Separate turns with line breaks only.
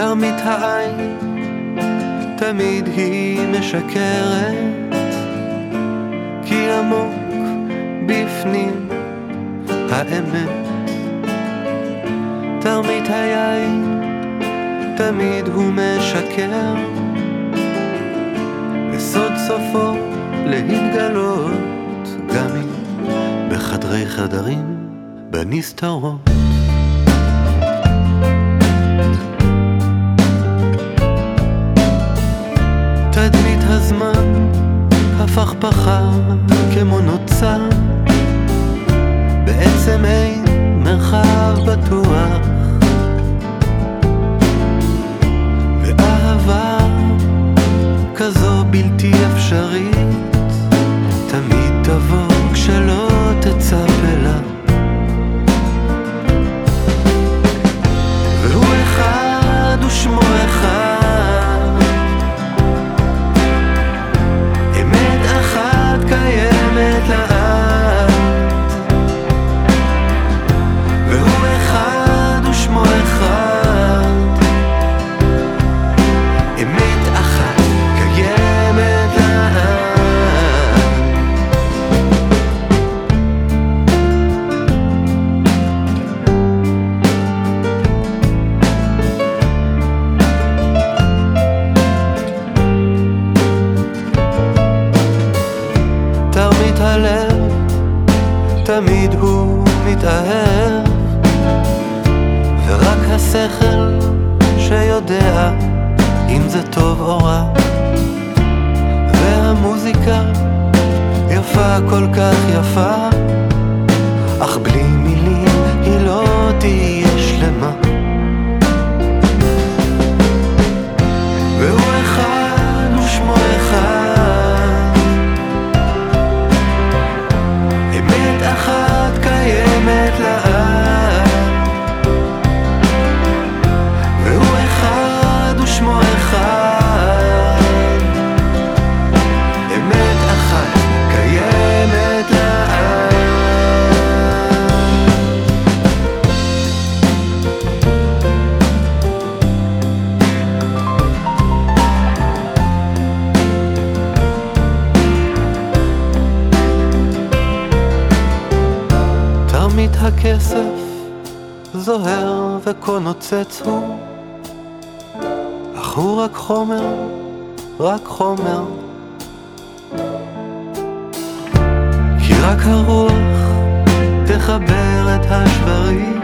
תרמית העין, תמיד היא משקרת, כי עמוק בפנים האמת. תרמית היין, תמיד הוא משקר, וסוד סופו להתגלות, גם אם בחדרי חדרים, בנסתרות. הפכפכה כמו נוצה. בעצם אין מרחב בטוח. ואהבה כזו בלתי אפשרית תמיד תבוא כשלא תצפה תמיד הוא מתאהב, ורק השכל שיודע אם זה טוב או רע. והמוזיקה יפה כל כך יפה, אך בלי הכסף זוהר וכה נוצץ הוא אך הוא רק חומר, רק חומר. כי רק הרוח תחבר את השברים